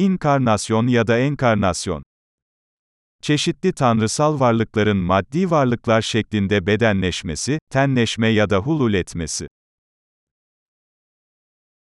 İnkarnasyon ya da enkarnasyon. Çeşitli tanrısal varlıkların maddi varlıklar şeklinde bedenleşmesi, tenleşme ya da hulul etmesi.